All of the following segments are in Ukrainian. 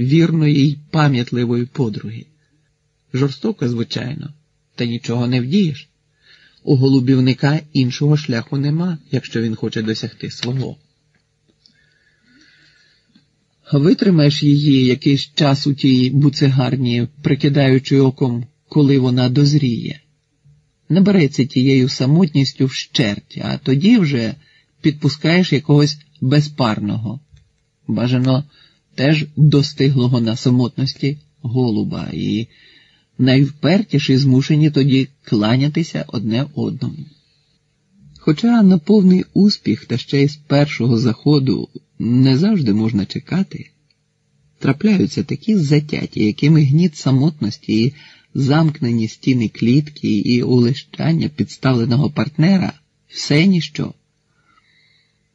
вірної й пам'ятливої подруги. Жорстоко, звичайно, та нічого не вдієш. У голубівника іншого шляху нема, якщо він хоче досягти свого. Витримаєш її якийсь час у тій буцегарні, прикидаючи оком, коли вона дозріє. Набереться тією самотністю вщерть, а тоді вже підпускаєш якогось безпарного, бажано теж достиглого на самотності голуба, і найвпертіші змушені тоді кланятися одне одному. Хоча на повний успіх та ще й з першого заходу не завжди можна чекати, трапляються такі затяті, якими гніт самотності і замкнені стіни клітки і улещання підставленого партнера все ніщо.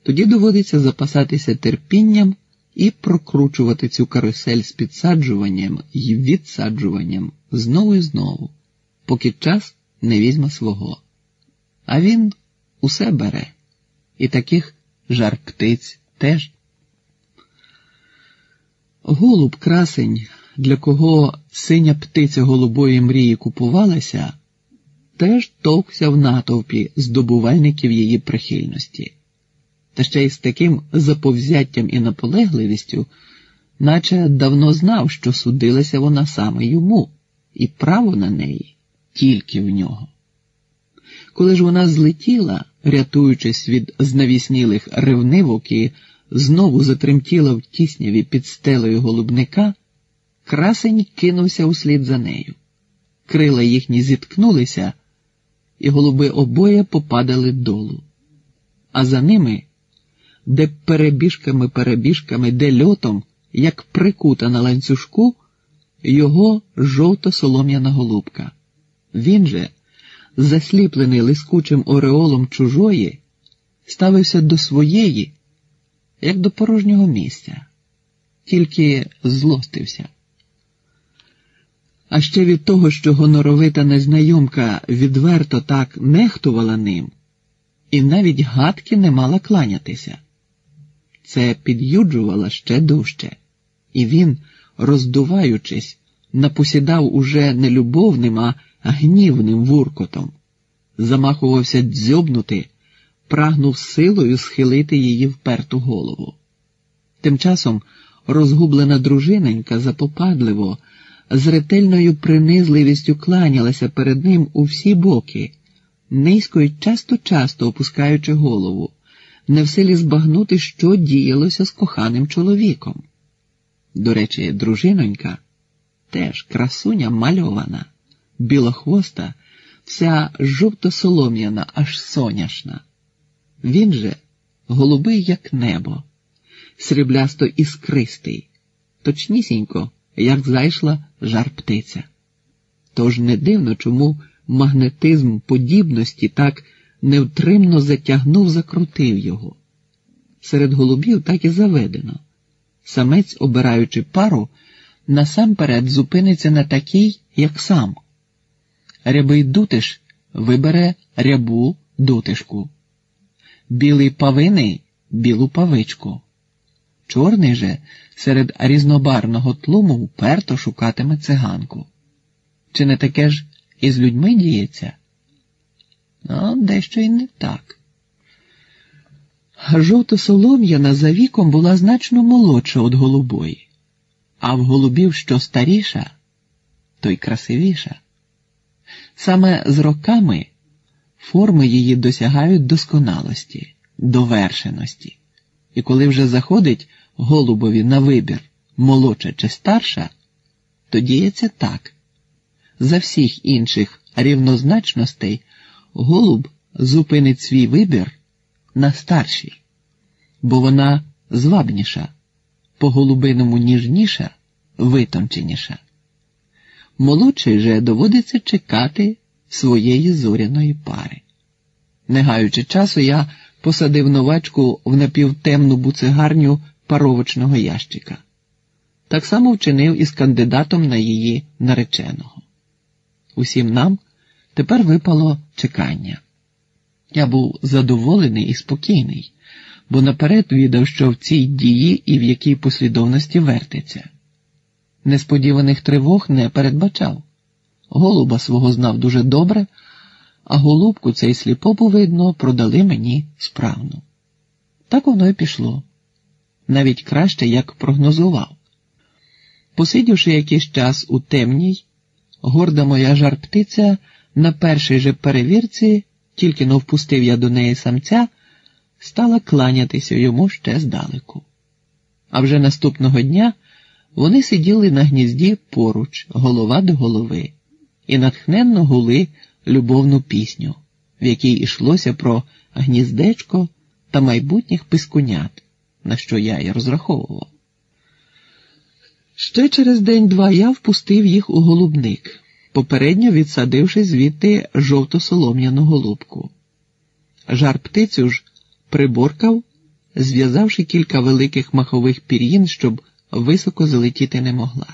Тоді доводиться запасатися терпінням і прокручувати цю карусель з підсаджуванням і відсаджуванням знову і знову, поки час не візьме свого. А він усе бере, і таких жар птиць теж. Голуб красень, для кого синя птиця голубої мрії купувалася, теж товкся в натовпі здобувальників її прихильності та ще й з таким заповзяттям і наполегливістю, наче давно знав, що судилася вона саме йому, і право на неї тільки в нього. Коли ж вона злетіла, рятуючись від знавіснілих ревнивок і знову затремтіла в тісняві під стелею голубника, красень кинувся услід за нею. Крила їхні зіткнулися, і голуби обоє попадали долу. А за ними де перебіжками перебіжками, де льотом, як прикута на ланцюжку, його жовто-солом'яна голубка. Він же, засліплений лискучим ореолом чужої, ставився до своєї, як до порожнього місця, тільки злостився. А ще від того, що гоноровита незнайомка відверто так нехтувала ним, і навіть гадки не мала кланятися. Це під'юджувало ще дужче, і він, роздуваючись, напосідав уже не любовним, а гнівним вуркотом, замахувався дзьобнути, прагнув силою схилити її вперту голову. Тим часом розгублена дружиненька запопадливо, з ретельною принизливістю кланялася перед ним у всі боки, низько й часто-часто опускаючи голову не в силі збагнути, що діялося з коханим чоловіком. До речі, дружинонька теж красуня мальована, білохвоста, вся жовто-солом'яна, аж соняшна. Він же голубий, як небо, сріблясто іскристий, точнісінько, як зайшла жар птиця. Тож не дивно, чому магнетизм подібності так невтримно затягнув, закрутив його. Серед голубів так і заведено. Самець, обираючи пару, насамперед зупиниться на такій, як сам. Рябий дутиш вибере рябу дутишку, білий павиний білу павичку. Чорний же серед різнобарного тлуму вперто шукатиме циганку. Чи не таке ж і з людьми діється? А дещо й не так. Жовто-солом'яна за віком була значно молодша від голубої, а в голубів що старіша, то й красивіша. Саме з роками форми її досягають досконалості, довершеності, і коли вже заходить голубові на вибір молодша чи старша, то діється так. За всіх інших рівнозначностей голуб зупинить свій вибір на старшій, бо вона звабніша, по голубиному ніжніша, витонченіша. Молодший же доводиться чекати своєї зоряної пари. Не гаючи часу, я посадив новачку в напівтемну буцегарню паровочного ящика. Так само вчинив із кандидатом на її нареченого. Усім нам Тепер випало чекання. Я був задоволений і спокійний, бо наперед відав, що в цій дії і в якій послідовності вертиться. несподіваних тривог не передбачав. Голуба свого знав дуже добре, а голубку цей сліпопу, видно, продали мені справну. Так воно й пішло. Навіть краще, як прогнозував. Посидівши якийсь час у темній, горда моя жар птиця на першій же перевірці, тільки но впустив я до неї самця, стала кланятися йому ще здалеку. А вже наступного дня вони сиділи на гнізді поруч, голова до голови, і натхненно гули любовну пісню, в якій ішлося про гніздечко та майбутніх пискунят, на що я й розраховував. Ще через день-два я впустив їх у голубник, попередньо відсадивши звідти жовто-солом'яну голубку. Жар птицю ж приборкав, зв'язавши кілька великих махових пір'їн, щоб високо залетіти не могла.